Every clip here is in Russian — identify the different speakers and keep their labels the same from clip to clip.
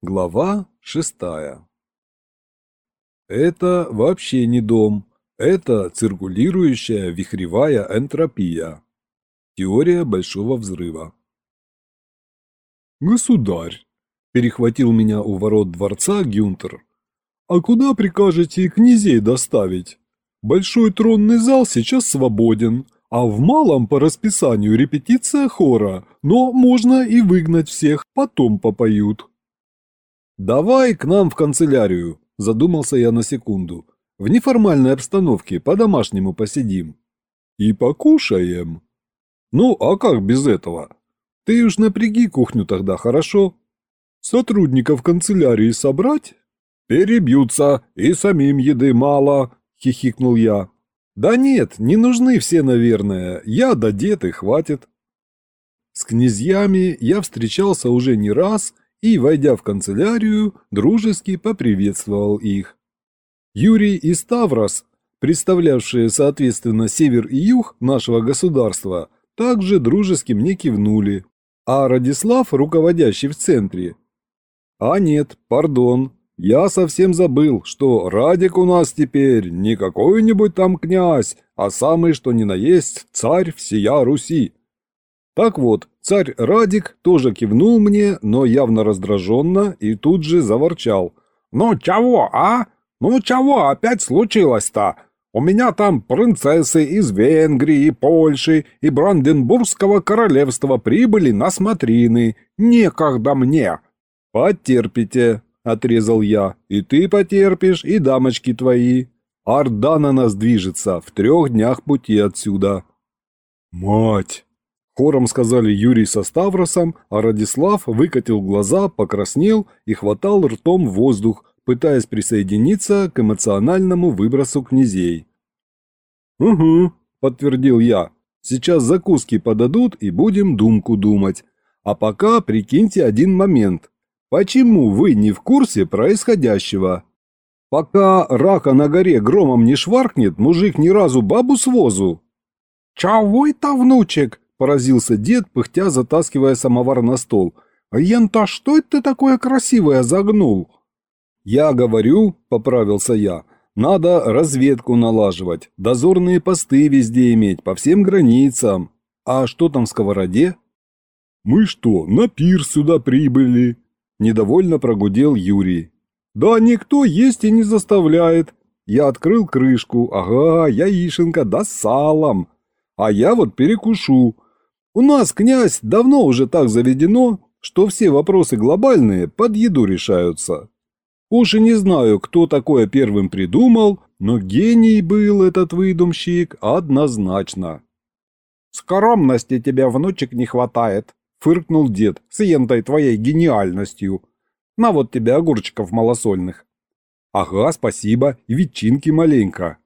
Speaker 1: Глава шестая Это вообще не дом, это циркулирующая вихревая энтропия. Теория Большого Взрыва. «Государь!» – перехватил меня у ворот дворца Гюнтер. «А куда прикажете князей доставить? Большой тронный зал сейчас свободен, а в малом по расписанию репетиция хора, но можно и выгнать всех, потом попоют». «Давай к нам в канцелярию», – задумался я на секунду. «В неформальной обстановке по-домашнему посидим». «И покушаем». «Ну, а как без этого? Ты уж напряги кухню тогда, хорошо?» «Сотрудников канцелярии собрать?» «Перебьются, и самим еды мало», – хихикнул я. «Да нет, не нужны все, наверное. Я да дед и хватит». С князьями я встречался уже не раз и, войдя в канцелярию, дружески поприветствовал их. Юрий и Ставрос, представлявшие соответственно север и юг нашего государства, также дружески мне кивнули, а Радислав, руководящий в центре. А нет, пардон, я совсем забыл, что Радик у нас теперь не какой-нибудь там князь, а самый что ни на есть царь всея Руси. Так вот, царь Радик тоже кивнул мне, но явно раздраженно, и тут же заворчал. «Ну чего, а? Ну чего опять случилось-то? У меня там принцессы из Венгрии, Польши и Бранденбургского королевства прибыли на смотрины. Некогда мне!» «Потерпите», — отрезал я. «И ты потерпишь, и дамочки твои. Орда на нас движется в трех днях пути отсюда». «Мать!» — хором сказали Юрий со Ставросом, а Радислав выкатил глаза, покраснел и хватал ртом воздух, пытаясь присоединиться к эмоциональному выбросу князей. «Угу», — подтвердил я. «Сейчас закуски подадут и будем думку думать. А пока прикиньте один момент. Почему вы не в курсе происходящего? Пока рака на горе громом не шваркнет, мужик ни разу бабу с возу. «Чего это, внучек?» – поразился дед, пыхтя затаскивая самовар на стол. «А ян-то что это такое красивое загнул?» «Я говорю», – поправился я, – «надо разведку налаживать, дозорные посты везде иметь, по всем границам. А что там в сковороде?» «Мы что, на пир сюда прибыли?» Недовольно прогудел Юрий. «Да никто есть и не заставляет. Я открыл крышку, ага, яишенка, да с салом. А я вот перекушу. У нас, князь, давно уже так заведено, что все вопросы глобальные под еду решаются. Уж и не знаю, кто такое первым придумал, но гений был этот выдумщик однозначно. «Скромности тебе, внучек, не хватает», – фыркнул дед, с ентой твоей гениальностью. На вот тебе огурчиков малосольных. Ага, спасибо, и ветчинки маленько.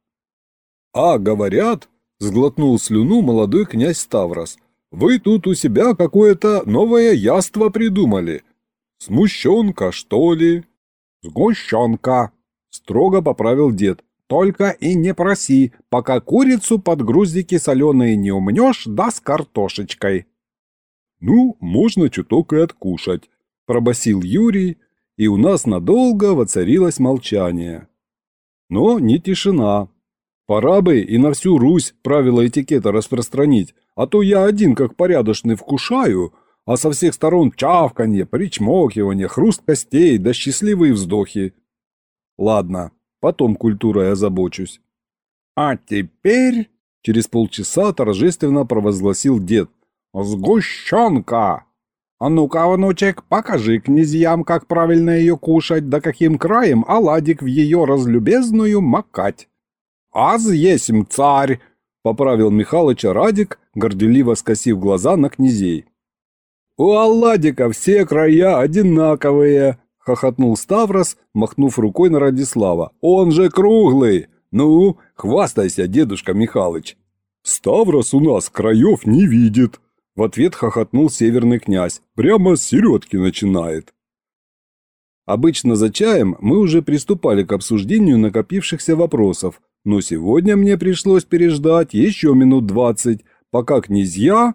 Speaker 1: А, говорят, сглотнул слюну молодой князь Ставрос, вы тут у себя какое-то новое яство придумали. Смущенка, что ли? Сгущенка, строго поправил дед. Только и не проси, пока курицу под груздики соленые не умнешь, да с картошечкой. «Ну, можно чуток и откушать», – пробасил Юрий, и у нас надолго воцарилось молчание. Но не тишина. Пора бы и на всю Русь правила этикета распространить, а то я один как порядочный вкушаю, а со всех сторон чавканье, причмокивание, хруст костей да счастливые вздохи. Ладно, потом культурой озабочусь. А теперь, через полчаса торжественно провозгласил дед – «Сгущенка! А ну-ка, внучек, покажи князьям, как правильно ее кушать, да каким краем оладик в ее разлюбезную макать». «Аз есмь царь!» — поправил Михалыча Радик, горделиво скосив глаза на князей. «У оладика все края одинаковые!» — хохотнул Ставрос, махнув рукой на Радислава. «Он же круглый! Ну, хвастайся, дедушка Михалыч!» «Ставрос у нас краев не видит!» В ответ хохотнул северный князь. Прямо с середки начинает. Обычно за чаем мы уже приступали к обсуждению накопившихся вопросов, но сегодня мне пришлось переждать еще минут двадцать, пока князья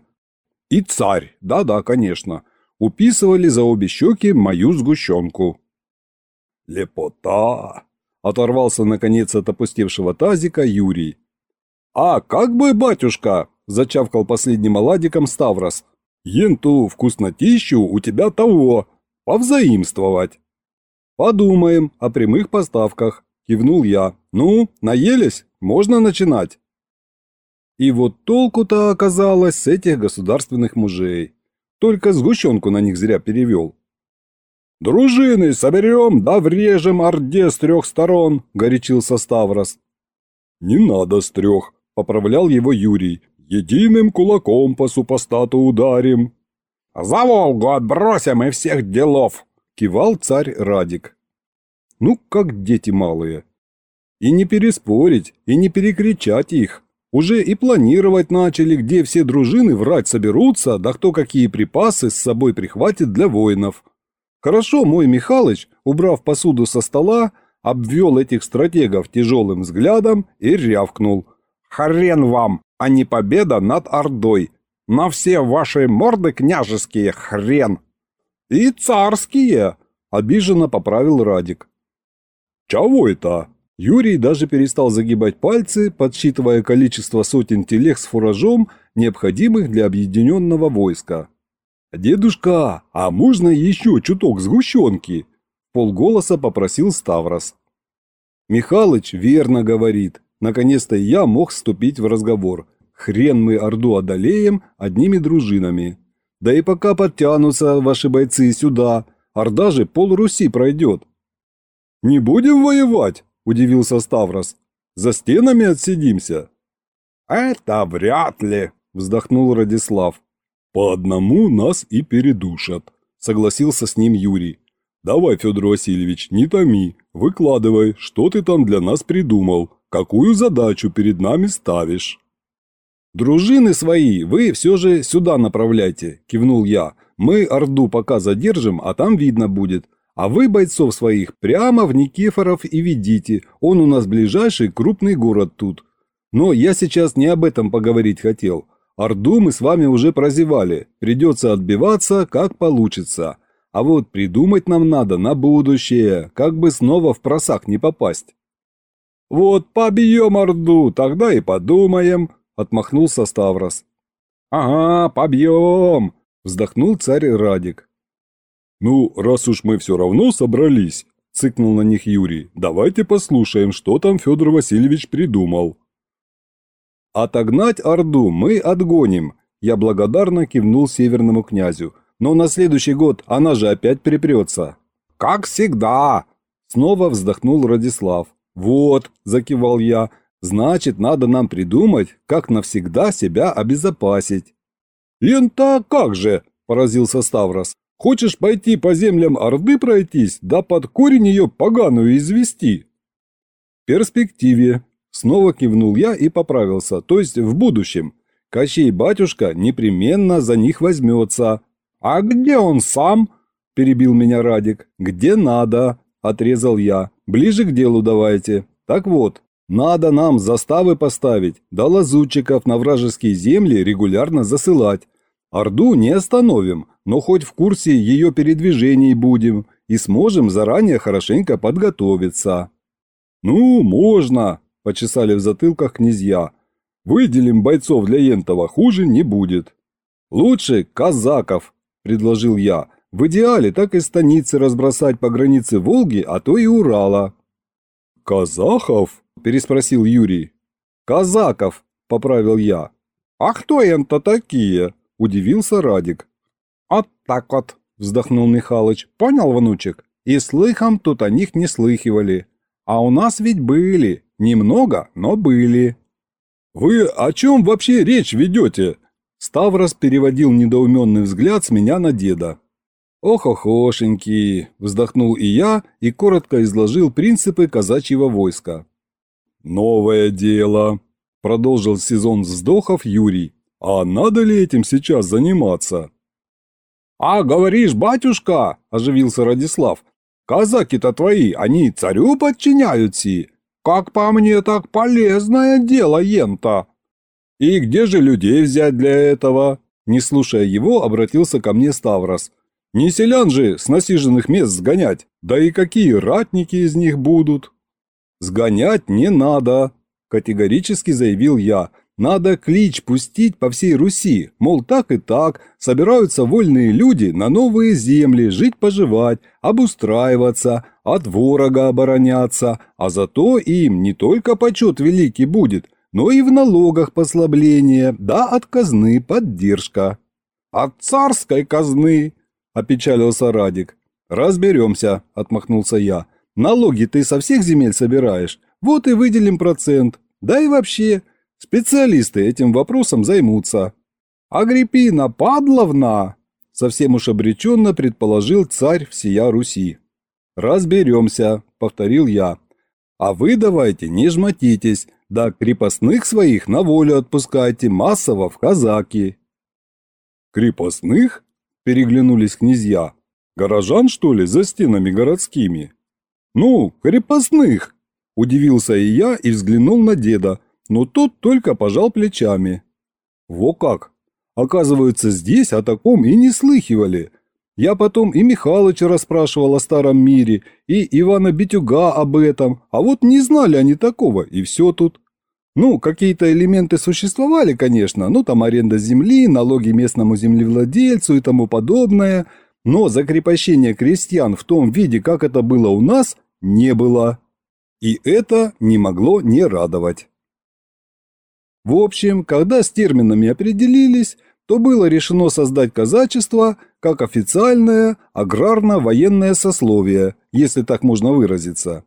Speaker 1: и царь, да-да, конечно, уписывали за обе щеки мою сгущенку. «Лепота!» – оторвался наконец от опустевшего тазика Юрий. «А как бы, батюшка!» – зачавкал последним оладиком Ставрос. «Енту вкуснотищу у тебя того, повзаимствовать!» «Подумаем о прямых поставках», – кивнул я. «Ну, наелись? Можно начинать?» И вот толку-то оказалось с этих государственных мужей. Только сгущенку на них зря перевел. «Дружины соберем, да врежем орде с трех сторон», – горячился Ставрос. «Не надо с трех», – поправлял его Юрий. «Единым кулаком по супостату ударим». «За Волгу отбросим и всех делов», – кивал царь Радик. «Ну, как дети малые. И не переспорить, и не перекричать их. Уже и планировать начали, где все дружины врать соберутся, да кто какие припасы с собой прихватит для воинов. Хорошо мой Михалыч, убрав посуду со стола, обвел этих стратегов тяжелым взглядом и рявкнул. «Хрен вам, а не победа над Ордой! На все ваши морды княжеские хрен!» «И царские!» – обиженно поправил Радик. «Чего это?» Юрий даже перестал загибать пальцы, подсчитывая количество сотен телег с фуражом, необходимых для объединенного войска. «Дедушка, а можно еще чуток сгущенки?» – полголоса попросил Ставрос. Михалыч верно говорит. Наконец-то я мог вступить в разговор. Хрен мы Орду одолеем одними дружинами. Да и пока подтянутся ваши бойцы сюда, Орда же пол Руси пройдет. «Не будем воевать?» Удивился Ставрос. «За стенами отсидимся?» «Это вряд ли», – вздохнул Радислав. «По одному нас и передушат», – согласился с ним Юрий. «Давай, Федор Васильевич, не томи, выкладывай, что ты там для нас придумал, какую задачу перед нами ставишь». «Дружины свои вы все же сюда направляйте», – кивнул я. «Мы Орду пока задержим, а там видно будет. А вы бойцов своих прямо в Никифоров и ведите, он у нас ближайший крупный город тут. Но я сейчас не об этом поговорить хотел. Орду мы с вами уже прозевали, придется отбиваться, как получится. А вот придумать нам надо на будущее, как бы снова в просак не попасть. «Вот побьем Орду, тогда и подумаем», – отмахнулся Ставрос. «Ага, побьем», – вздохнул царь Радик. «Ну, раз уж мы все равно собрались», – цыкнул на них Юрий, – «давайте послушаем, что там Федор Васильевич придумал». «Отогнать Орду мы отгоним», – я благодарно кивнул северному князю. «Но на следующий год она же опять припрется». «Как всегда!» – снова вздохнул Радислав. «Вот», – закивал я, – «значит, надо нам придумать, как навсегда себя обезопасить». «Ента как же?» – поразился Ставрос. Хочешь пойти по землям Орды пройтись, да под корень ее поганую извести?» «В перспективе», – снова кивнул я и поправился, то есть в будущем. Кощей батюшка непременно за них возьмется. «А где он сам?» – перебил меня Радик. «Где надо», – отрезал я. «Ближе к делу давайте. Так вот, надо нам заставы поставить, да лазутчиков на вражеские земли регулярно засылать. Орду не остановим, но хоть в курсе ее передвижений будем и сможем заранее хорошенько подготовиться». «Ну, можно», – почесали в затылках князья. «Выделим бойцов для Ентова, хуже не будет». «Лучше казаков», – предложил я. «В идеале так и станицы разбросать по границе Волги, а то и Урала». «Казахов?» – переспросил Юрий. «Казаков», – поправил я. «А кто это такие?» – удивился Радик. «Вот так вот», – вздохнул Михалыч. «Понял, внучек? И слыхом тут о них не слыхивали. А у нас ведь были. Немного, но были». «Вы о чем вообще речь ведете?» Ставрос переводил недоуменный взгляд с меня на деда. «Ох-охошеньки!» – вздохнул и я и коротко изложил принципы казачьего войска. «Новое дело!» – продолжил сезон вздохов Юрий. «А надо ли этим сейчас заниматься?» «А говоришь, батюшка!» – оживился Радислав. «Казаки-то твои, они царю подчиняются. Как по мне, так полезное дело ента». «И где же людей взять для этого?» Не слушая его, обратился ко мне Ставрос. Не селян же с насиженных мест сгонять, да и какие ратники из них будут. Сгонять не надо, категорически заявил я. Надо клич пустить по всей Руси, мол, так и так, собираются вольные люди на новые земли жить-поживать, обустраиваться, от ворога обороняться, а зато им не только почет великий будет, но и в налогах послабление, да от казны поддержка. От царской казны, опечалился Радик. Разберемся, отмахнулся я. Налоги ты со всех земель собираешь, вот и выделим процент. Да и вообще, Специалисты этим вопросом займутся. Агриппина Падловна, совсем уж обреченно предположил царь всея Руси. Разберемся, повторил я. А вы давайте не жмотитесь, да крепостных своих на волю отпускайте массово в казаки. Крепостных? Переглянулись князья. Горожан, что ли, за стенами городскими? Ну, крепостных, удивился и я и взглянул на деда, но тот только пожал плечами. Во как! Оказывается, здесь о таком и не слыхивали. Я потом и Михалыча расспрашивал о старом мире, и Ивана Битюга об этом, а вот не знали они такого, и все тут. Ну, какие-то элементы существовали, конечно, ну там аренда земли, налоги местному землевладельцу и тому подобное, но закрепощения крестьян в том виде, как это было у нас, не было. И это не могло не радовать. В общем, когда с терминами определились, то было решено создать казачество как официальное аграрно-военное сословие, если так можно выразиться.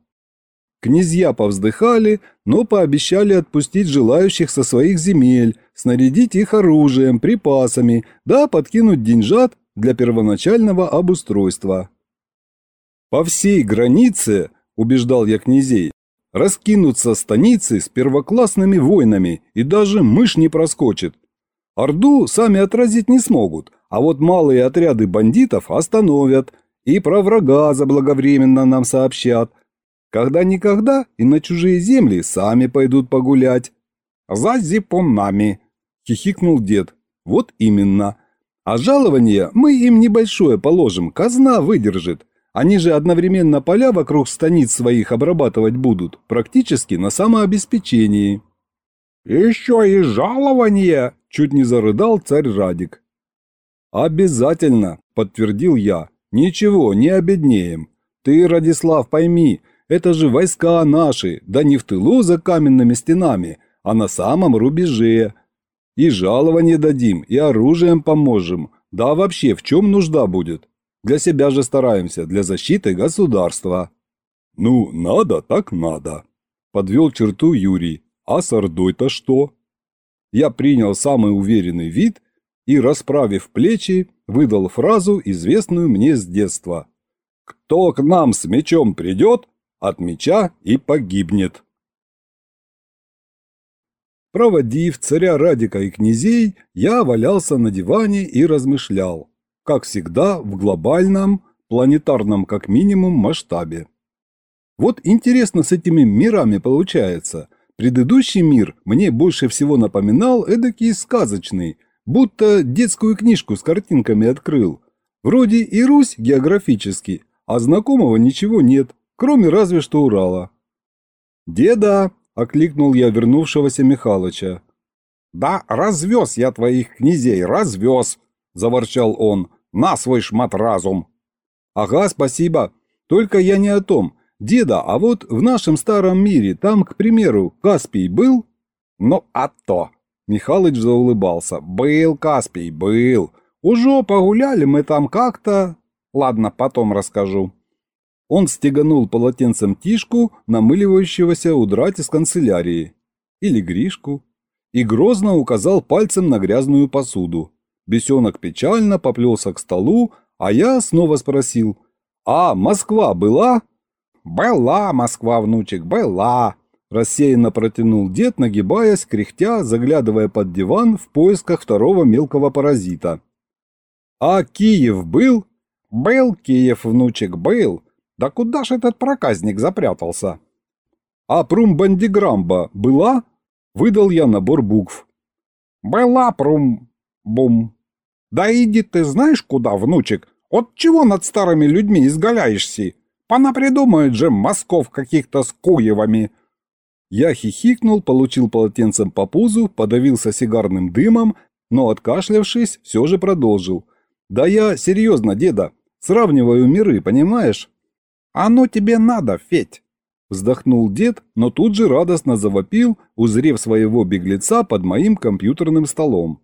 Speaker 1: Князья повздыхали, но пообещали отпустить желающих со своих земель, снарядить их оружием, припасами, да подкинуть деньжат для первоначального обустройства. По всей границе, убеждал я князей, Раскинутся станицы с первоклассными войнами, и даже мышь не проскочит. Орду сами отразить не смогут, а вот малые отряды бандитов остановят и про врага заблаговременно нам сообщат. Когда-никогда и на чужие земли сами пойдут погулять. «За зипунами!» – хихикнул дед. «Вот именно. А жалование мы им небольшое положим, казна выдержит. Они же одновременно поля вокруг станиц своих обрабатывать будут, практически на самообеспечении. «Еще и жалование!» – чуть не зарыдал царь Радик. «Обязательно!» – подтвердил я. «Ничего, не обеднеем. Ты, Радислав, пойми, это же войска наши, да не в тылу за каменными стенами, а на самом рубеже. И жалование дадим, и оружием поможем, да вообще в чем нужда будет. Для себя же стараемся, для защиты государства». «Ну, надо, так надо», – подвел черту Юрий. «А с Ордой-то что?» Я принял самый уверенный вид и, расправив плечи, выдал фразу, известную мне с детства. «Кто к нам с мечом придет, от меча и погибнет». Проводив царя Радика и князей, я валялся на диване и размышлял как всегда, в глобальном, планетарном как минимум масштабе. Вот интересно с этими мирами получается. Предыдущий мир мне больше всего напоминал эдакий сказочный, будто детскую книжку с картинками открыл. Вроде и Русь географически, а знакомого ничего нет, кроме разве что Урала. «Деда!» – окликнул я вернувшегося Михалыча. «Да развез я твоих князей, развез!» – заворчал он. На свой шмат разум!» «Ага, спасибо. Только я не о том. Деда, а вот в нашем старом мире, там, к примеру, Каспий был?» «Ну, а то!» Михалыч заулыбался. «Был Каспий, был. Уже погуляли мы там как-то...» «Ладно, потом расскажу». Он стеганул полотенцем Тишку, намыливающегося удрать из канцелярии. Или Гришку. И грозно указал пальцем на грязную посуду. Бесенок печально поплелся к столу, а я снова спросил. «А, Москва была?» «Была Москва, внучек, была!» Рассеянно протянул дед, нагибаясь, кряхтя, заглядывая под диван в поисках второго мелкого паразита. «А Киев был?» «Был Киев, внучек, был. Да куда ж этот проказник запрятался?» «А Прумбандиграмба была?» Выдал я набор букв. «Была Прум... Бум...» «Да иди ты знаешь куда, внучек?
Speaker 2: От чего над старыми людьми изгаляешься? Понапридумают же мазков каких-то с куевами.
Speaker 1: Я хихикнул, получил полотенцем по пузу, подавился сигарным дымом, но, откашлявшись, все же продолжил. «Да я серьезно, деда, сравниваю миры, понимаешь?»
Speaker 2: «Оно тебе надо, Федь!»
Speaker 1: Вздохнул дед, но тут же радостно завопил, узрев своего беглеца под моим компьютерным столом.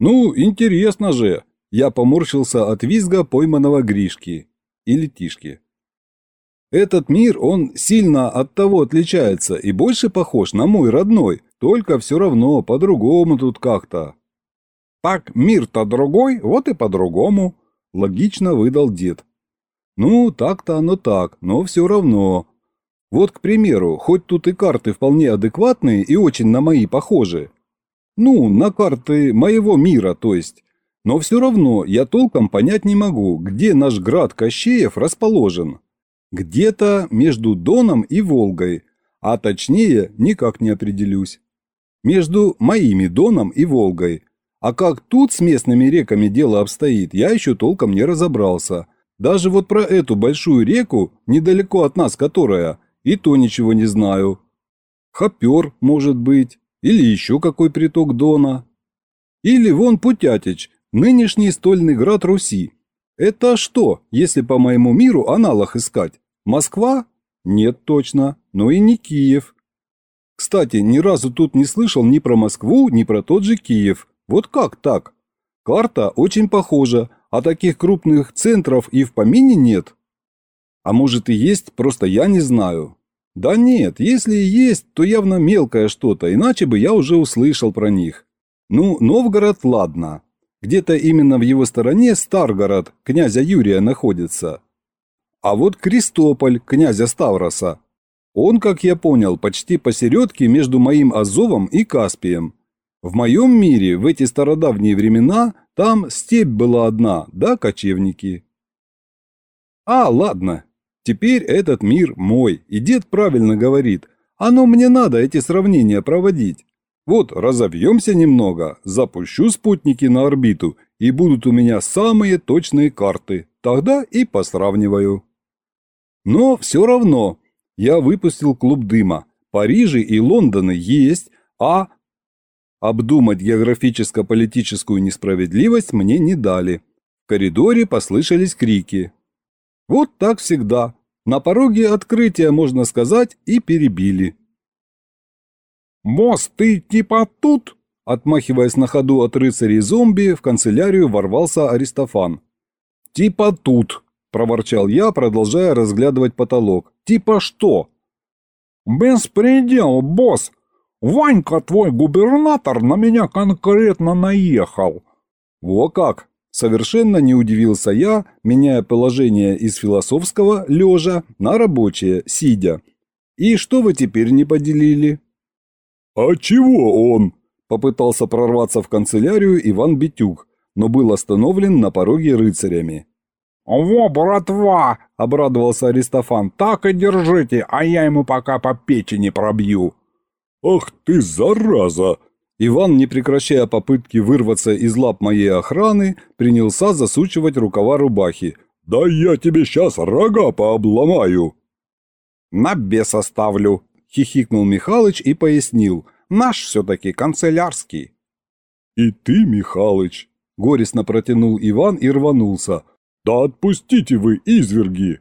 Speaker 1: «Ну, интересно же!» Я поморщился от визга пойманного Гришки. Или Тишки. Этот мир, он сильно от того отличается и больше похож на мой родной, только все равно по-другому тут как-то.
Speaker 2: Так мир-то другой, вот и по-другому, логично выдал дед.
Speaker 1: Ну, так-то оно так, но все равно. Вот, к примеру, хоть тут и карты вполне адекватные и очень на мои похожи. Ну, на карты моего мира, то есть. Но все равно я толком понять не могу, где наш град Кощеев расположен. Где-то между Доном и Волгой, а точнее никак не определюсь. Между моими Доном и Волгой. А как тут с местными реками дело обстоит, я еще толком не разобрался. Даже вот про эту большую реку, недалеко от нас которая, и то ничего не знаю. Хопер, может быть, или еще какой приток Дона. Или вон Путятич, нынешний стольный град Руси. Это что, если по моему миру аналог искать? Москва? Нет точно, но и не Киев. Кстати, ни разу тут не слышал ни про Москву, ни про тот же Киев. Вот как так? Карта очень похожа, а таких крупных центров и в помине нет. А может и есть, просто я не знаю. Да нет, если и есть, то явно мелкое что-то, иначе бы я уже услышал про них. Ну, Новгород, ладно. Где-то именно в его стороне Старгород, князя Юрия, находится. А вот Крестополь, князя Ставроса. Он, как я понял, почти посередке между моим Азовом и Каспием. В моем мире в эти стародавние времена там степь была одна, да кочевники. А, ладно, теперь этот мир мой, и дед правильно говорит. Оно мне надо эти сравнения проводить. Вот разовьемся немного, запущу спутники на орбиту, и будут у меня самые точные карты. Тогда и посравниваю. Но все равно я выпустил клуб дыма. Парижи и Лондоны есть, а... Обдумать географическо-политическую несправедливость мне не дали. В коридоре послышались крики. Вот так всегда. На пороге открытия, можно сказать, и перебили.
Speaker 2: «Босс, ты типа тут?» Отмахиваясь на ходу от рыцарей зомби, в канцелярию ворвался Аристофан.
Speaker 1: «Типа тут», – проворчал я, продолжая разглядывать потолок. «Типа что?»
Speaker 2: «Беспредел, босс! Ванька, твой губернатор, на меня конкретно наехал!»
Speaker 1: «Во как!» Совершенно не удивился я, меняя положение из философского, лежа, на рабочее, сидя. «И что вы теперь не поделили?»
Speaker 3: «А чего он?»
Speaker 1: – попытался прорваться в канцелярию Иван Битюк, но был остановлен на пороге рыцарями.
Speaker 2: «Во, братва!» – обрадовался Аристофан. «Так и держите, а я ему пока по печени пробью».
Speaker 3: «Ах ты, зараза!»
Speaker 1: Иван, не прекращая попытки вырваться из лап моей охраны, принялся засучивать рукава рубахи.
Speaker 3: «Да я тебе сейчас рога пообломаю!»
Speaker 2: «На беса ставлю!» – хихикнул Михалыч и пояснил. «Наш все-таки канцелярский».
Speaker 3: «И ты, Михалыч!» – горестно протянул Иван и рванулся. «Да отпустите вы, изверги!»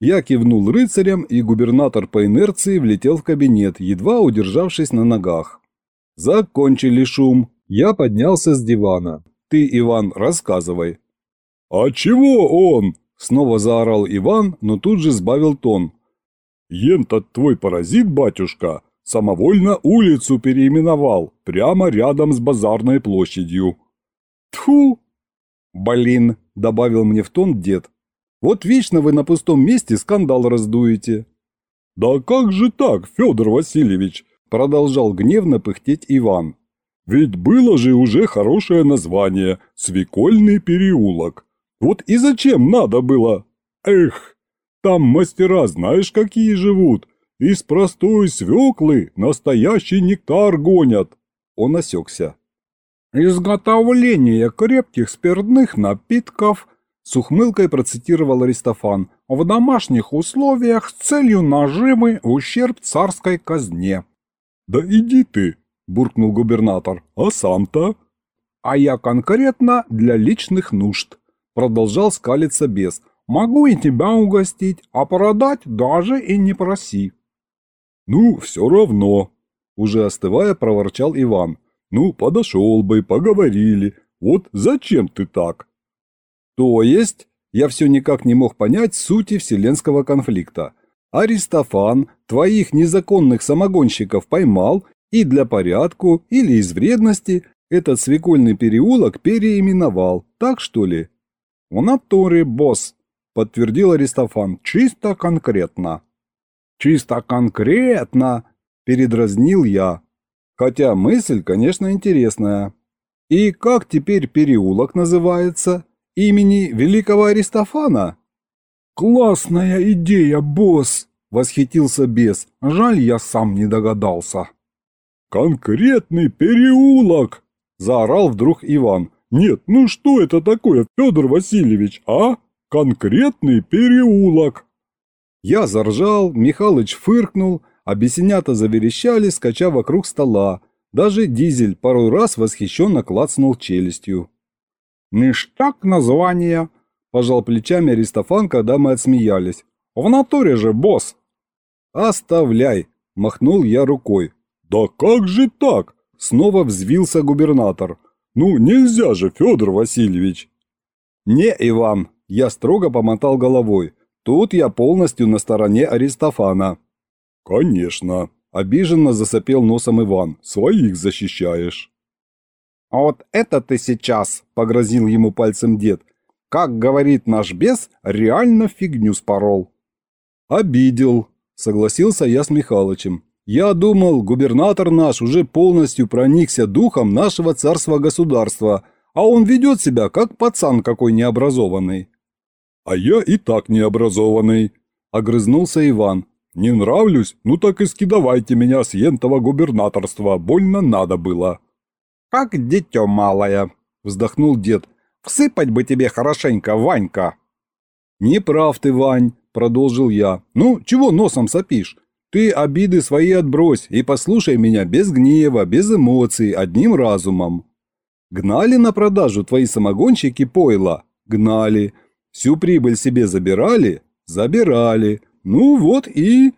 Speaker 1: Я кивнул рыцарям, и губернатор по инерции влетел в кабинет, едва удержавшись на ногах. Закончили шум. Я поднялся с дивана. Ты, Иван, рассказывай.
Speaker 3: «А чего он?»
Speaker 1: – снова заорал Иван, но тут же сбавил тон.
Speaker 3: «Ен-то твой паразит, батюшка, самовольно улицу переименовал, прямо рядом с базарной площадью».
Speaker 1: Тьфу! Блин, – добавил мне в тон дед. «Вот вечно вы на пустом месте скандал раздуете».
Speaker 3: «Да как же так, Федор Васильевич?» – продолжал гневно пыхтеть Иван. «Ведь было же уже хорошее название – Свекольный переулок. Вот и зачем надо было? Эх, там мастера знаешь какие живут, из простой свеклы настоящий нектар гонят».
Speaker 1: Он осекся.
Speaker 2: Изготовление крепких спиртных напитков С ухмылкой процитировал Аристофан. «В домашних условиях с целью наживы в ущерб царской казне».
Speaker 3: «Да иди ты!» – буркнул губернатор. «А сам-то?»
Speaker 2: «А я конкретно для личных нужд», – продолжал скалиться бес. «Могу и тебя угостить, а продать даже и не проси».
Speaker 3: «Ну, все равно», – уже остывая проворчал Иван. «Ну, подошел бы, поговорили. Вот зачем ты так?»
Speaker 1: То есть, я все никак не мог понять сути вселенского конфликта. Аристофан твоих незаконных самогонщиков поймал и для порядку или из вредности этот свекольный переулок переименовал, так что ли?
Speaker 2: В натуре, босс, подтвердил Аристофан, чисто конкретно. Чисто конкретно, передразнил я. Хотя мысль, конечно, интересная. И как теперь переулок называется? Имени великого Аристофана? Классная идея, босс, восхитился бес. Жаль, я сам не догадался.
Speaker 3: Конкретный переулок, заорал вдруг Иван. Нет, ну что это такое, Федор Васильевич, а? Конкретный переулок.
Speaker 1: Я заржал, Михалыч фыркнул, а бесенята заверещали, скача вокруг стола. Даже Дизель пару раз восхищенно клацнул челюстью.
Speaker 2: «Ништяк название», – пожал плечами Аристофан, когда мы отсмеялись. «В натуре же, босс!»
Speaker 1: «Оставляй!» – махнул я рукой.
Speaker 3: «Да как же так?» – снова взвился губернатор. «Ну, нельзя же, Федор Васильевич!»
Speaker 1: «Не, Иван!» – я строго помотал головой. «Тут я полностью на стороне Аристофана».
Speaker 3: «Конечно!»
Speaker 1: – обиженно засопел носом Иван. «Своих защищаешь!»
Speaker 2: «А вот это ты сейчас!» – погрозил ему пальцем дед. «Как говорит наш бес, реально фигню спорол».
Speaker 1: «Обидел», – согласился я с Михалычем. «Я думал, губернатор наш уже полностью проникся духом нашего царства-государства, а он ведет себя как пацан какой необразованный».
Speaker 3: «А я и так необразованный», – огрызнулся Иван. «Не нравлюсь? Ну так и скидывайте меня с ентого губернаторства, больно надо было».
Speaker 2: «Как дитё малое!» – вздохнул дед. «Всыпать бы тебе хорошенько, Ванька!»
Speaker 1: «Не прав ты, Вань!» – продолжил я. «Ну, чего носом сопишь? Ты обиды свои отбрось и послушай меня без гнева, без эмоций, одним разумом. Гнали на продажу твои самогонщики пойла? Гнали. Всю прибыль себе забирали? Забирали. Ну вот и...»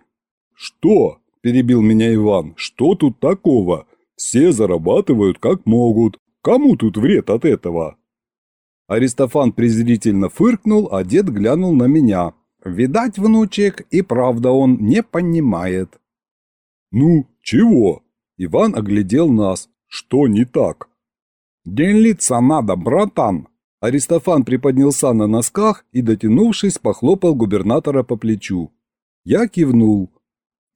Speaker 3: «Что?» – перебил меня Иван. «Что тут такого? Все зарабатывают как могут. Кому тут вред от этого?
Speaker 1: Аристофан презрительно фыркнул, а дед глянул на меня. Видать, внучек, и правда он не понимает.
Speaker 3: Ну, чего? Иван оглядел нас. Что не так?
Speaker 2: Делиться надо, братан.
Speaker 1: Аристофан приподнялся на носках и, дотянувшись, похлопал губернатора по плечу. Я кивнул.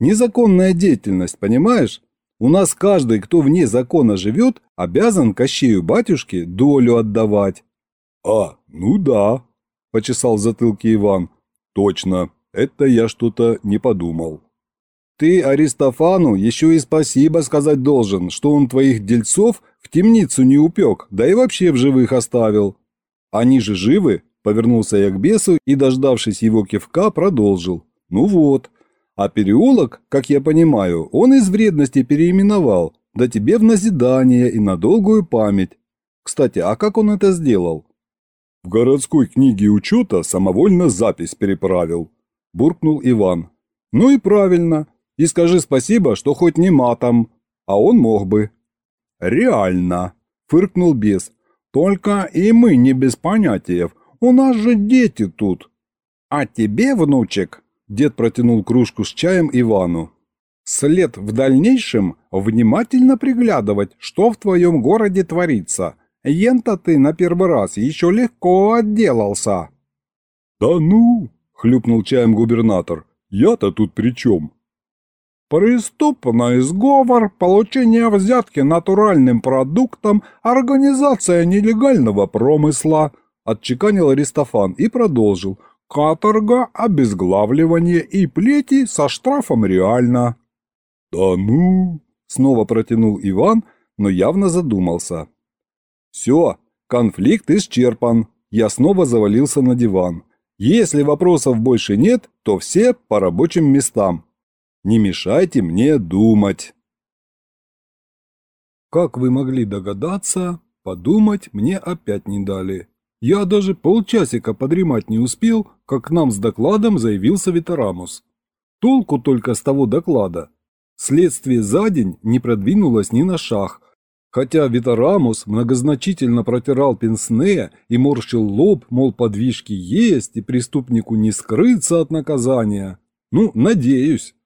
Speaker 1: Незаконная деятельность, понимаешь? У нас каждый, кто вне закона живет, обязан Кощею батюшке долю отдавать».
Speaker 3: «А, ну да», – почесал в затылке Иван. «Точно, это я что-то не подумал».
Speaker 1: «Ты Аристофану еще и спасибо сказать должен, что он твоих дельцов в темницу не упек, да и вообще в живых оставил. Они же живы?» – повернулся я к бесу и, дождавшись его кивка, продолжил. «Ну вот, а переулок, как я понимаю, он из вредности переименовал, да тебе в назидание и на долгую память. Кстати, а как он это сделал?
Speaker 3: В городской книге учета самовольно запись переправил, буркнул Иван.
Speaker 1: Ну и правильно. И скажи спасибо, что хоть не матом, а он мог бы.
Speaker 2: Реально, фыркнул бес. Только и мы не без понятиев. У нас же дети тут. А тебе, внучек, Дед протянул кружку с чаем Ивану. «След в дальнейшем внимательно приглядывать, что в твоем городе творится. Ента ты на первый раз еще легко отделался».
Speaker 3: «Да ну!» – хлюпнул чаем губернатор. «Я-то тут при чем?»
Speaker 2: Преступный сговор, получение взятки натуральным продуктом, организация нелегального промысла, отчеканил Аристофан и продолжил. Каторга, обезглавливание и плети со штрафом реально».
Speaker 3: «Да ну!» – снова протянул Иван, но явно задумался.
Speaker 1: «Все, конфликт исчерпан»,
Speaker 2: Я снова завалился на диван. Если вопросов больше нет, то все по рабочим местам. Не мешайте мне думать.
Speaker 1: Как вы могли догадаться, подумать мне опять не дали. Я даже полчасика подремать не успел, как к нам с докладом заявился Ветерамус. Толку только с того доклада. Следствие за день не продвинулось ни на шаг, хотя Витарамус многозначительно протирал пенсне и морщил лоб, мол, подвижки есть и преступнику не скрыться от наказания. Ну, надеюсь.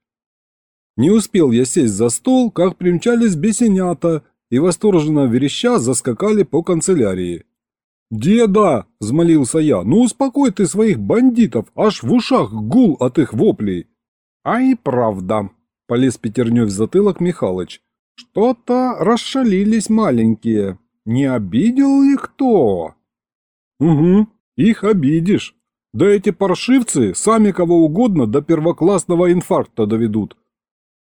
Speaker 1: Не успел я сесть за стол, как примчались бесенята и восторженно вереща заскакали по канцелярии. «Деда!» – взмолился я. «Ну успокой ты своих бандитов, аж в ушах гул от их воплей!» «А и правда!» – полез пятерней в затылок Михалыч. «Что-то расшалились маленькие. Не обидел ли кто?» «Угу, их обидишь. Да эти паршивцы сами кого угодно до первоклассного инфаркта доведут.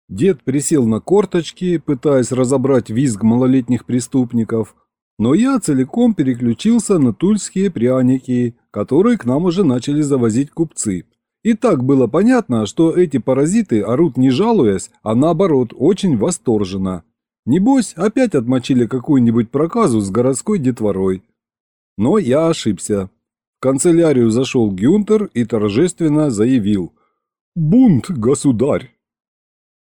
Speaker 1: Дед присел на корточки, пытаясь разобрать визг малолетних преступников, но я целиком переключился на тульские пряники, которые к нам уже начали завозить купцы. И так было понятно, что эти паразиты орут не жалуясь, а наоборот очень восторженно. Небось, опять отмочили какую-нибудь проказу с городской детворой. Но я ошибся. В канцелярию зашел Гюнтер и торжественно заявил «Бунт, государь!»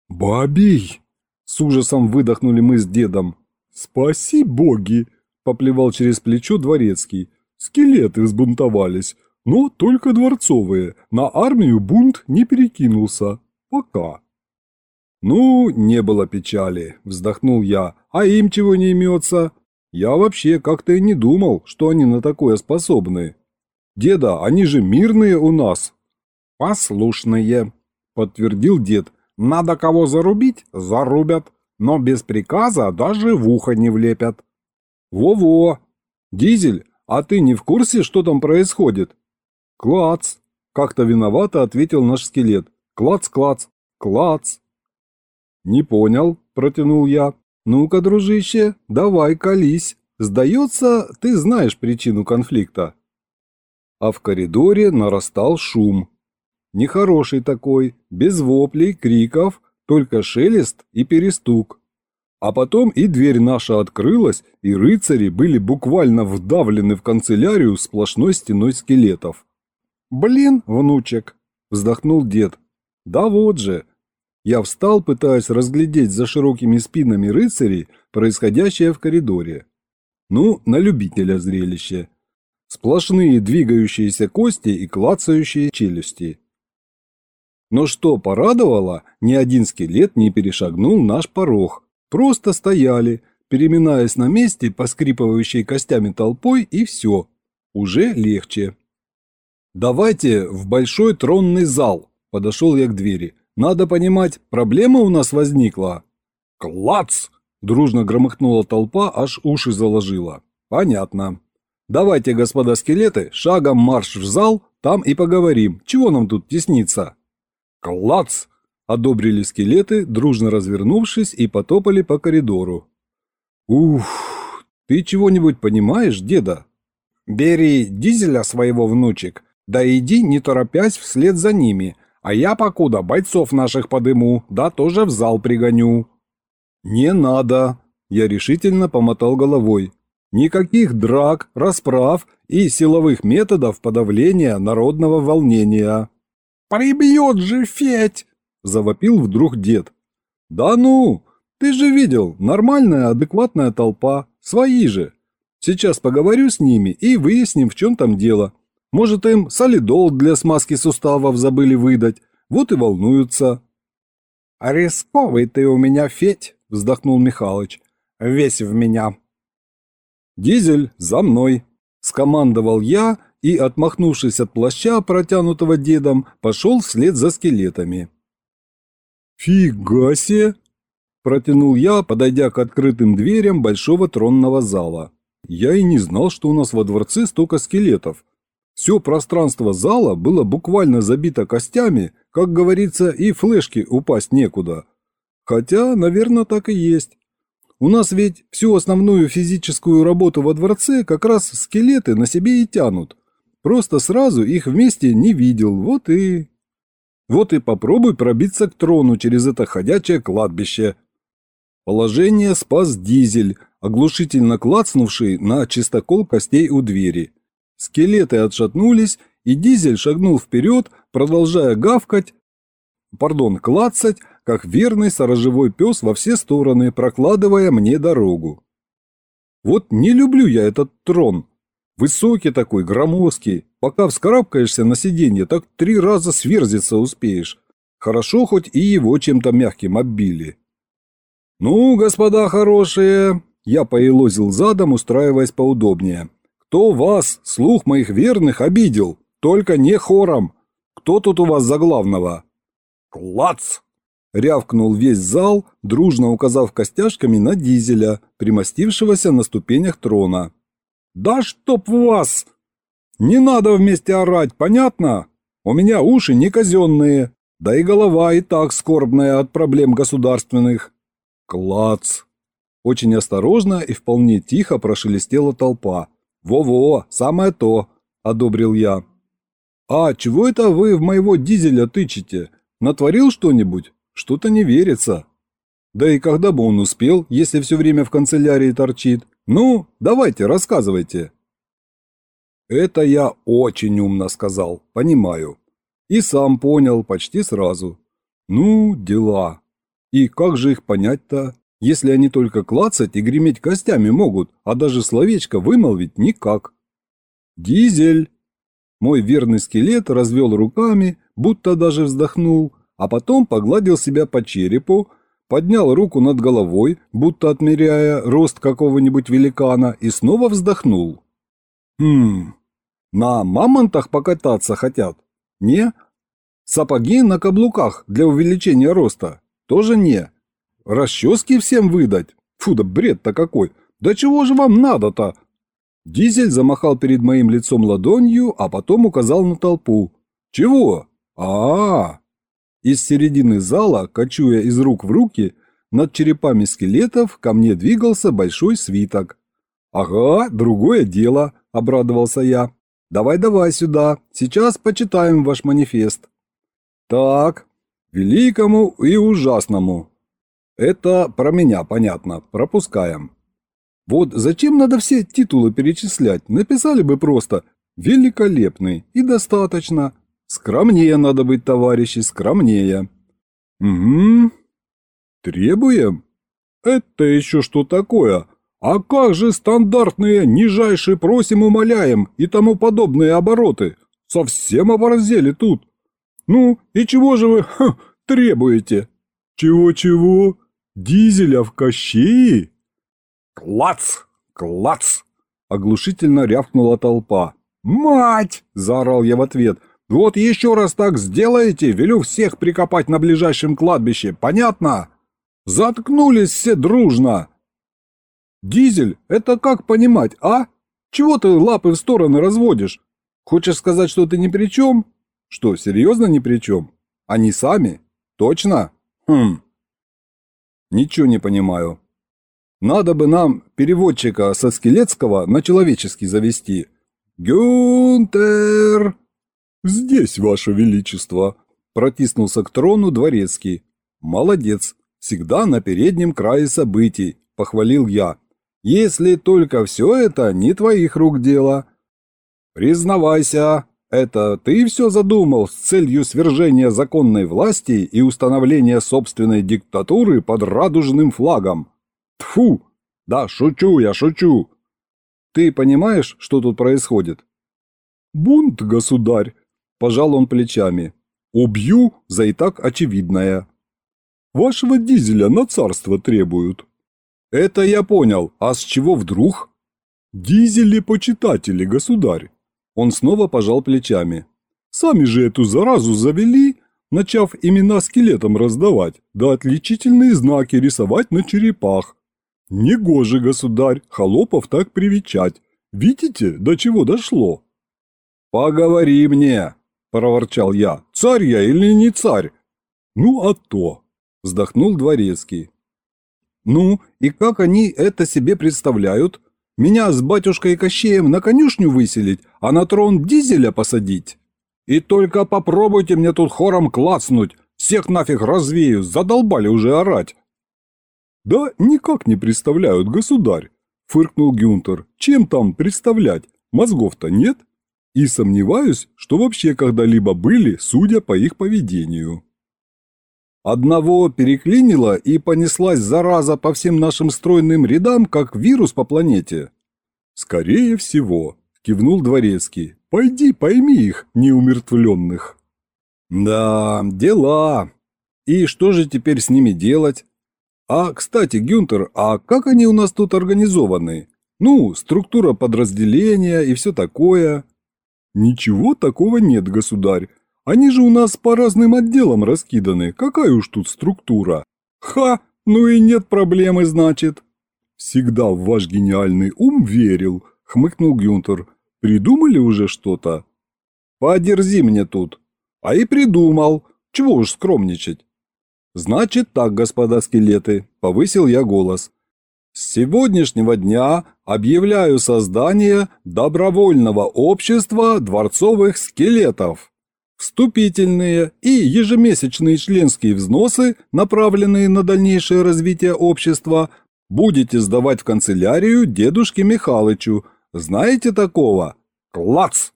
Speaker 1: «Бабий!» – с ужасом выдохнули мы с дедом. «Спаси боги!» – поплевал через плечо дворецкий. «Скелеты взбунтовались, но только дворцовые. На армию бунт не перекинулся. Пока». «Ну, не было печали», – вздохнул я. «А им чего не имется? Я вообще как-то и не думал, что они на такое способны. Деда, они же мирные у нас». «Послушные», – подтвердил дед. Надо кого зарубить – зарубят, но без приказа даже в ухо не влепят. Во-во! Дизель, а ты не в курсе, что там происходит? Клац! Как-то виновато ответил наш скелет. Клац-клац, клац. Не понял, протянул я. Ну-ка, дружище, давай колись. Сдается, ты знаешь причину конфликта. А в коридоре нарастал шум. Нехороший такой, без воплей, криков, только шелест и перестук. А потом и дверь наша открылась, и рыцари были буквально вдавлены в канцелярию сплошной стеной скелетов. «Блин, внучек!» – вздохнул дед. «Да вот же!» Я встал, пытаясь разглядеть за широкими спинами рыцарей происходящее в коридоре. Ну, на любителя зрелище. Сплошные двигающиеся кости и клацающие челюсти. Но что порадовало, ни один скелет не перешагнул наш порог. Просто стояли, переминаясь на месте, поскрипывающей костями толпой, и все. Уже легче. «Давайте в большой тронный зал», – подошел я к двери. «Надо понимать, проблема у нас возникла». «Клац!» – дружно громыхнула толпа, аж уши заложила. «Понятно. Давайте, господа скелеты, шагом марш в зал, там и поговорим. Чего нам тут тесниться?» «Клац!» – одобрили скелеты, дружно развернувшись и потопали по коридору. «Уф, ты чего-нибудь понимаешь, деда?» «Бери дизеля своего, внучек, да иди, не торопясь, вслед за ними, а я покуда бойцов наших подыму, да тоже в зал пригоню». «Не надо!» – я решительно помотал головой. «Никаких драк, расправ и силовых методов подавления народного волнения».
Speaker 4: «Прибьет же Федь!» – завопил вдруг дед.
Speaker 1: «Да ну! Ты же видел, нормальная, адекватная толпа, свои же. Сейчас поговорю с ними и выясним, в чем там дело. Может, им солидол для смазки суставов забыли выдать, вот и волнуются».
Speaker 4: «Рисковый ты у меня, Федь!» – вздохнул Михалыч. «Весь в меня!»
Speaker 1: «Дизель, за мной!» – скомандовал я и, отмахнувшись от плаща, протянутого дедом, пошел вслед за скелетами. «Фига себе!» – протянул я, подойдя к открытым дверям большого тронного зала. Я и не знал, что у нас во дворце столько скелетов. Все пространство зала было буквально забито костями, как говорится, и флешки упасть некуда. Хотя, наверное, так и есть. У нас ведь всю основную физическую работу во дворце как раз скелеты на себе и тянут. Просто сразу их вместе не видел, вот и... Вот и попробуй пробиться к трону через это ходячее кладбище. Положение спас дизель, оглушительно клацнувший на чистокол костей у двери. Скелеты отшатнулись, и дизель шагнул вперед, продолжая гавкать, пардон, клацать, как верный сторожевой пес во все стороны, прокладывая мне дорогу. Вот не люблю я этот трон. Высокий такой, громоздкий. Пока вскарабкаешься на сиденье, так три раза сверзиться успеешь. Хорошо, хоть и его чем-то мягким оббили. «Ну, господа хорошие!» Я поелозил задом, устраиваясь поудобнее. «Кто вас, слух моих верных, обидел? Только не хором. Кто тут у вас за главного?» «Клац!» Рявкнул весь зал, дружно указав костяшками на дизеля, примостившегося на ступенях трона. «Да чтоб вас!» «Не надо вместе орать, понятно? У меня уши не казенные, да и голова и так скорбная от проблем государственных». Клац! Очень осторожно и вполне тихо прошелестела толпа. «Во-во, самое то!» – одобрил я. «А чего это вы в моего дизеля тычете? Натворил что-нибудь?» Что-то не верится. Да и когда бы он успел, если все время в канцелярии торчит? Ну, давайте, рассказывайте. Это я очень умно сказал, понимаю. И сам понял почти сразу. Ну, дела. И как же их понять-то, если они только клацать и греметь костями могут, а даже словечко вымолвить никак? Дизель. Мой верный скелет развел руками, будто даже вздохнул, а потом погладил себя по черепу, поднял руку над головой, будто отмеряя рост какого-нибудь великана, и снова вздохнул. «Хм, на мамонтах покататься хотят? Не? Сапоги на каблуках для увеличения роста? Тоже не? Расчески всем выдать? Фу, да бред-то какой! Да чего же вам надо-то?» Дизель замахал перед моим лицом ладонью, а потом указал на толпу. «Чего? А-а-а!» Из середины зала, кочуя из рук в руки, над черепами скелетов ко мне двигался большой свиток. «Ага, другое дело», – обрадовался я. «Давай-давай сюда, сейчас почитаем ваш манифест». «Так, великому и ужасному». «Это про меня, понятно, пропускаем». Вот зачем надо все титулы перечислять? Написали бы просто «великолепный» и достаточно. Скромнее надо быть, товарищи, скромнее. Угу. Требуем? Это еще что такое? А как же стандартные «нижайше просим, умоляем» и тому подобные обороты? Совсем оборзели тут. Ну, и чего же вы ха, требуете? Чего-чего? Дизеля в Кощее? Клац! Клац! Оглушительно рявкнула толпа. «Мать!» – заорал я в ответ. Вот еще раз так сделаете, велю всех прикопать на ближайшем кладбище, понятно? Заткнулись все дружно. Дизель, это как понимать, а? Чего ты лапы в стороны разводишь? Хочешь сказать, что ты ни при чем? Что, серьезно ни при чем? Они сами? Точно? Хм. Ничего не понимаю. Надо бы нам переводчика со скелетского на человеческий завести. Гюнтер! «Здесь, Ваше Величество!» – протиснулся к трону дворецкий. «Молодец! Всегда на переднем крае событий!» – похвалил я. «Если только все это не твоих рук дело!» «Признавайся, это ты все задумал с целью свержения законной власти и установления собственной диктатуры под радужным флагом?» Тфу! Да, шучу я, шучу! Ты понимаешь, что тут происходит?» «Бунт, государь!» Пожал он плечами. «Убью за и так очевидное». «Вашего дизеля на царство требуют». «Это я понял. А с чего вдруг?» «Дизели-почитатели, государь». Он снова пожал плечами. «Сами же эту заразу завели, начав имена скелетам раздавать, да отличительные знаки рисовать на черепах. Негоже, государь, холопов так привечать. Видите, до чего дошло?» «Поговори мне!» – проворчал я. «Царь я или не царь?» «Ну, а то!» – вздохнул дворецкий. Ну, и как они это себе представляют? Меня с батюшкой Кощеем на конюшню выселить, а на трон дизеля посадить? И только попробуйте мне тут хором клацнуть, всех нафиг развею, задолбали уже орать. Да никак не представляют, государь, фыркнул Гюнтер. Чем там представлять? Мозгов-то нет. И сомневаюсь, что вообще когда-либо были, судя по их поведению. Одного переклинило и понеслась зараза по всем нашим стройным рядам, как вирус по планете. Скорее всего, кивнул Дворецкий. Пойди пойми их, неумертвленных. Да, дела. И что же теперь с ними делать? А, кстати, Гюнтер, а как они у нас тут организованы? Ну, структура подразделения и все такое. Ничего такого нет, государь. Они же у нас по разным отделам раскиданы, какая уж тут структура. Ха, ну и нет проблемы, значит. Всегда в ваш гениальный ум верил, хмыкнул Гюнтер. Придумали уже что-то? Подерзи мне тут. А и придумал. Чего уж скромничать. Значит так, господа скелеты, повысил я голос. С сегодняшнего дня объявляю создание добровольного общества дворцовых скелетов. Вступительные и ежемесячные членские взносы, направленные на дальнейшее развитие общества, будете сдавать в канцелярию дедушке Михалычу. Знаете такого? Клац!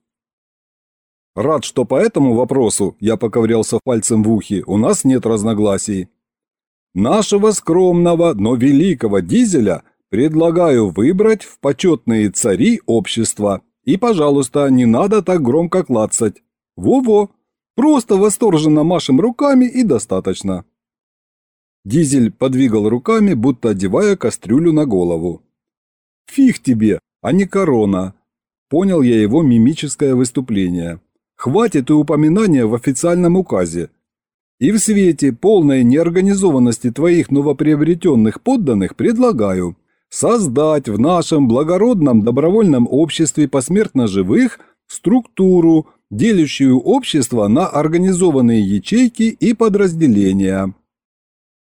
Speaker 1: Рад, что по этому вопросу, я поковырялся пальцем в ухе, у нас нет разногласий. Нашего скромного, но великого дизеля предлагаю выбрать в почетные цари общества. И, пожалуйста, не надо так громко клацать. Во-во, просто восторженно машем руками и достаточно. Дизель подвигал руками, будто одевая кастрюлю на голову. «Фиг тебе, а не корона!» Понял я его мимическое выступление. «Хватит и упоминания в официальном указе. И в свете полной неорганизованности твоих новоприобретенных подданных предлагаю создать в нашем благородном добровольном обществе посмертно живых структуру, делящую общество на организованные ячейки и подразделения.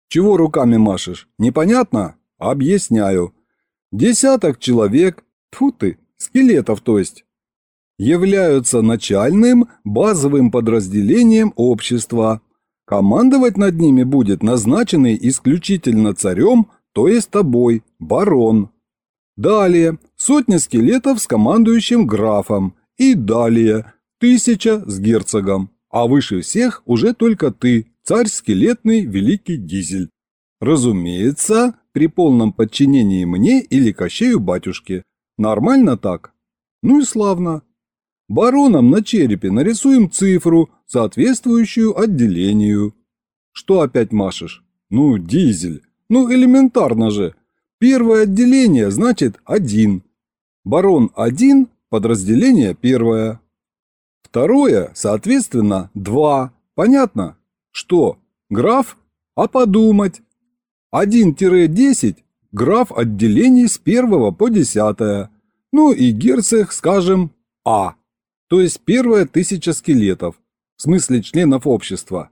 Speaker 1: Чего руками машешь? Непонятно? Объясняю. Десяток человек, тьфу ты, скелетов то есть, являются начальным базовым подразделением общества. Командовать над ними будет назначенный исключительно царем, то есть тобой, барон. Далее сотня скелетов с командующим графом. И далее тысяча с герцогом, а выше всех уже только ты, царь скелетный великий дизель. Разумеется, при полном подчинении мне или Кощею батюшке. Нормально так? Ну и славно. Бароном на черепе нарисуем цифру, соответствующую отделению. Что опять машешь? Ну, дизель. Ну, элементарно же. Первое отделение значит один. Барон один, подразделение первое. Второе, соответственно, 2. Понятно? Что? Граф? А подумать. 1-10 – граф отделений с 1 по 10. Ну и герцог, скажем, А. То есть первая тысяча скелетов. В смысле членов общества.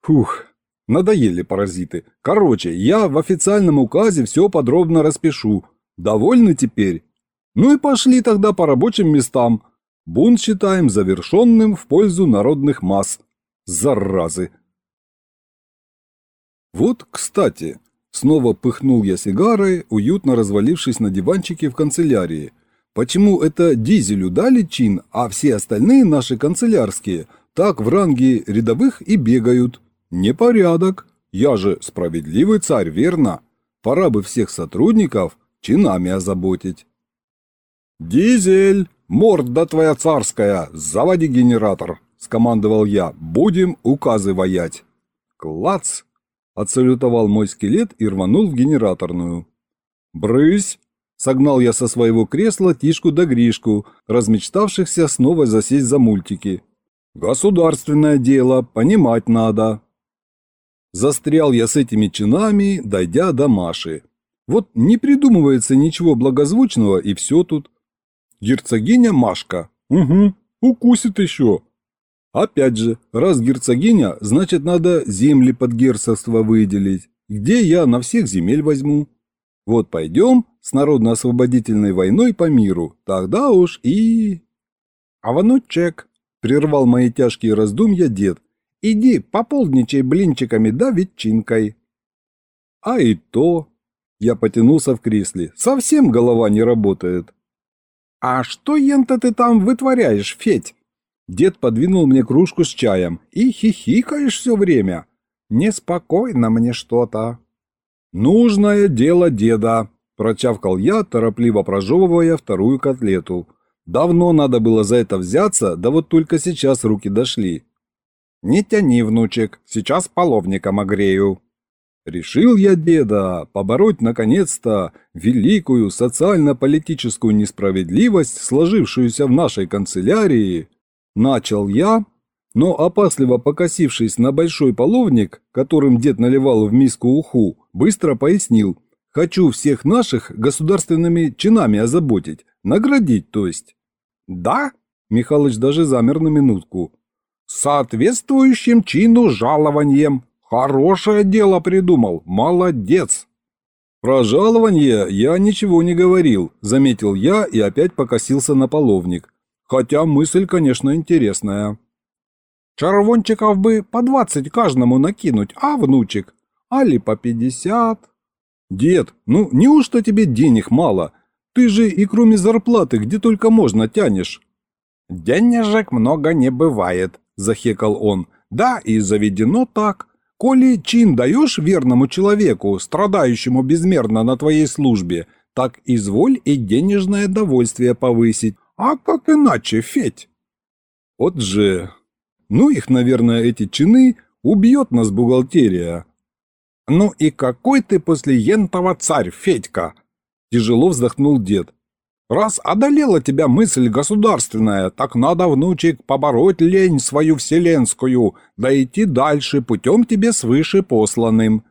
Speaker 1: Фух, надоели паразиты. Короче, я в официальном указе все подробно распишу. Довольны теперь? Ну и пошли тогда по рабочим местам. Бунт считаем завершенным в пользу народных масс. Заразы! Вот, кстати, снова пыхнул я сигарой, уютно развалившись на диванчике в канцелярии. Почему это дизелю дали чин, а все остальные наши канцелярские так в ранге рядовых и бегают? Непорядок. Я же справедливый царь, верно? Пора бы всех сотрудников чинами озаботить. «Дизель!» «Морда твоя царская, заводи генератор!» – скомандовал я. «Будем указы воять!» «Клац!» – отсалютовал мой скелет и рванул в генераторную. «Брысь!» – согнал я со своего кресла Тишку да Гришку, размечтавшихся снова засесть за мультики. «Государственное дело, понимать надо!» Застрял я с этими чинами, дойдя до Маши. Вот не придумывается ничего благозвучного, и все тут. Герцогиня Машка. Угу, укусит еще. Опять же, раз герцогиня, значит надо земли под герцогство выделить. Где я на всех земель возьму? Вот пойдем с народно-освободительной войной по миру, тогда уж и...
Speaker 4: А внучек, прервал мои тяжкие раздумья дед, иди пополдничай блинчиками да ветчинкой.
Speaker 1: А и то... Я потянулся в кресле. Совсем голова не работает.
Speaker 4: «А что, ента, ты там вытворяешь, Федь?»
Speaker 1: Дед подвинул мне кружку с чаем. «И хихикаешь все время.
Speaker 4: Неспокойно мне что-то».
Speaker 1: «Нужное дело деда», – прочавкал я, торопливо прожевывая вторую котлету. «Давно надо было за это взяться, да вот только сейчас руки дошли».
Speaker 4: «Не тяни, внучек, сейчас половником огрею».
Speaker 1: Решил я, деда, побороть наконец-то великую социально-политическую несправедливость, сложившуюся в нашей канцелярии. Начал я, но опасливо покосившись на большой половник, которым дед наливал в миску уху, быстро пояснил. Хочу всех наших государственными чинами озаботить, наградить, то есть.
Speaker 4: Да?
Speaker 1: Михалыч даже замер на минутку.
Speaker 4: Соответствующим чину жалованием, Хорошее дело придумал, молодец.
Speaker 1: Про жалование я ничего не говорил, заметил я и опять покосился на половник. Хотя мысль, конечно, интересная.
Speaker 4: Червончиков бы по двадцать каждому накинуть, а, внучек? Али по пятьдесят?
Speaker 1: Дед, ну неужто тебе денег мало? Ты же и кроме зарплаты где только можно тянешь.
Speaker 4: Денежек много не бывает, захекал он. Да, и заведено так. Коли чин даешь верному человеку, страдающему безмерно на твоей службе, так изволь и денежное довольствие повысить. А как иначе, Федь?
Speaker 1: Вот же. Ну их, наверное, эти чины убьет нас бухгалтерия.
Speaker 4: Ну и какой ты после ентова царь, Федька? Тяжело вздохнул дед. Раз одолела тебя мысль государственная, так надо, внучек, побороть лень свою вселенскую, да идти дальше путем тебе свыше посланным.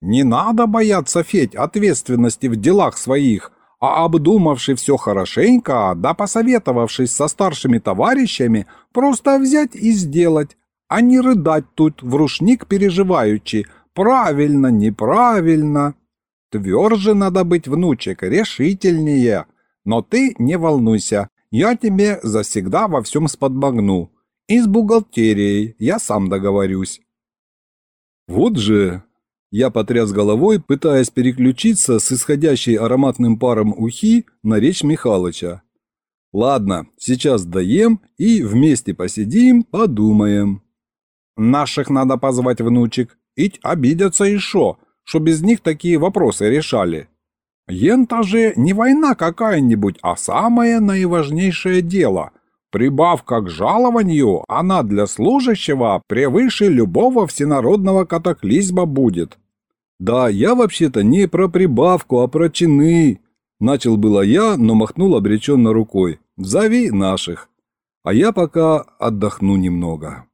Speaker 4: Не надо бояться, Федь, ответственности в делах своих, а обдумавши все хорошенько, да посоветовавшись со старшими товарищами, просто взять и сделать, а не рыдать тут в рушник переживаючи, правильно, неправильно. Тверже надо быть, внучек, решительнее». Но ты не волнуйся, я тебе завсегда во всем сподмогну. И с бухгалтерией я сам договорюсь».
Speaker 1: «Вот же!» Я потряс головой, пытаясь переключиться с исходящей ароматным паром ухи на речь Михалыча. «Ладно, сейчас доем и вместе посидим, подумаем».
Speaker 4: «Наших надо позвать, внучек, ить обидятся и шо, что без них такие вопросы решали». Ента же не война какая-нибудь, а самое наиважнейшее дело. Прибавка к жалованию, она для служащего превыше любого всенародного катаклизма будет.
Speaker 1: Да, я вообще-то не про прибавку, а про чины. Начал было я, но махнул обреченно рукой. Зови наших. А я пока отдохну немного.